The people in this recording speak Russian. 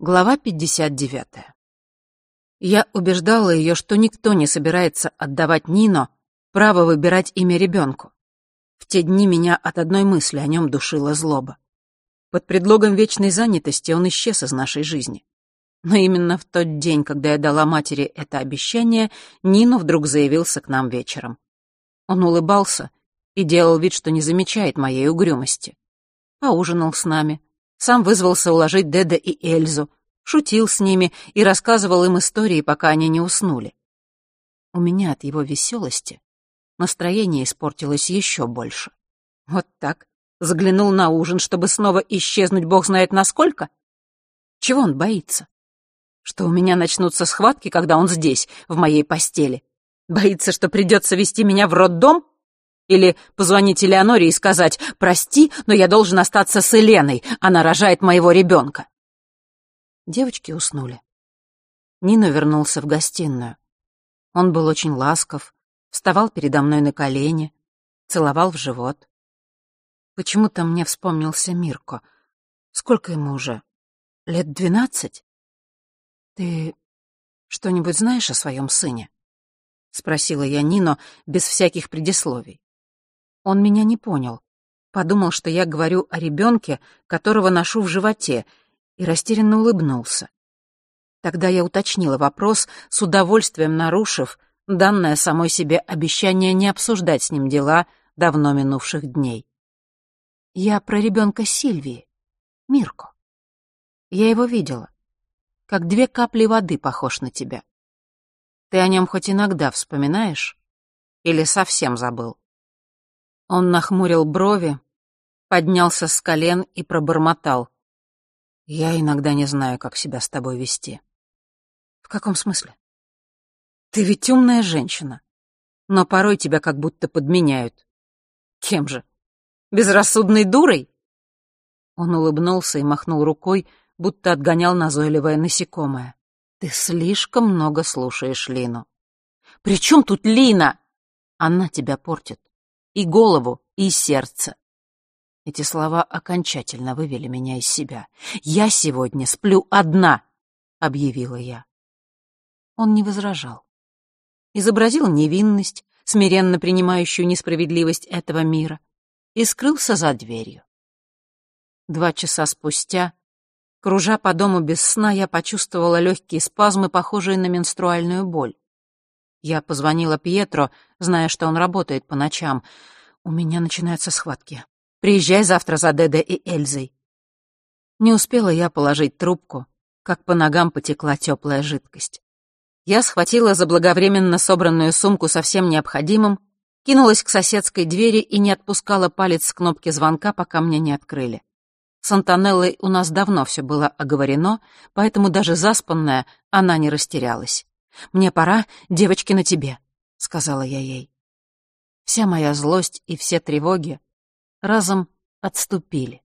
Глава 59. Я убеждала ее, что никто не собирается отдавать Нино право выбирать имя ребенку. В те дни меня от одной мысли о нем душила злоба. Под предлогом вечной занятости он исчез из нашей жизни. Но именно в тот день, когда я дала матери это обещание, Нино вдруг заявился к нам вечером. Он улыбался и делал вид, что не замечает моей угрюмости. Поужинал с нами, сам вызвался уложить Деда и Эльзу, шутил с ними и рассказывал им истории, пока они не уснули. У меня от его веселости настроение испортилось еще больше. Вот так. Заглянул на ужин, чтобы снова исчезнуть бог знает насколько? Чего он боится? Что у меня начнутся схватки, когда он здесь, в моей постели? Боится, что придется вести меня в роддом? Или позвонить Элеоноре и сказать «Прости, но я должен остаться с Еленой, она рожает моего ребенка». Девочки уснули. Нина вернулся в гостиную. Он был очень ласков, вставал передо мной на колени, целовал в живот. Почему-то мне вспомнился Мирко. Сколько ему уже? Лет двенадцать? Ты что-нибудь знаешь о своем сыне? Спросила я Нино без всяких предисловий. Он меня не понял. Подумал, что я говорю о ребенке, которого ношу в животе, и растерянно улыбнулся. Тогда я уточнила вопрос, с удовольствием нарушив данное самой себе обещание не обсуждать с ним дела давно минувших дней. Я про ребенка Сильвии, Мирку. Я его видела. Как две капли воды похож на тебя. Ты о нем хоть иногда вспоминаешь? Или совсем забыл? Он нахмурил брови, поднялся с колен и пробормотал. «Я иногда не знаю, как себя с тобой вести». «В каком смысле?» «Ты ведь умная женщина, но порой тебя как будто подменяют». «Кем же? Безрассудной дурой?» Он улыбнулся и махнул рукой, будто отгонял назойливое насекомое. «Ты слишком много слушаешь Лину». «При чем тут Лина?» «Она тебя портит и голову, и сердце. Эти слова окончательно вывели меня из себя. «Я сегодня сплю одна», — объявила я. Он не возражал. Изобразил невинность, смиренно принимающую несправедливость этого мира, и скрылся за дверью. Два часа спустя, кружа по дому без сна, я почувствовала легкие спазмы, похожие на менструальную боль. Я позвонила Пьетро, зная, что он работает по ночам. «У меня начинаются схватки. Приезжай завтра за Дедо и Эльзой». Не успела я положить трубку, как по ногам потекла теплая жидкость. Я схватила заблаговременно собранную сумку со всем необходимым, кинулась к соседской двери и не отпускала палец с кнопки звонка, пока мне не открыли. С Антонеллой у нас давно все было оговорено, поэтому даже заспанная она не растерялась. «Мне пора, девочки, на тебе», — сказала я ей. Вся моя злость и все тревоги разом отступили.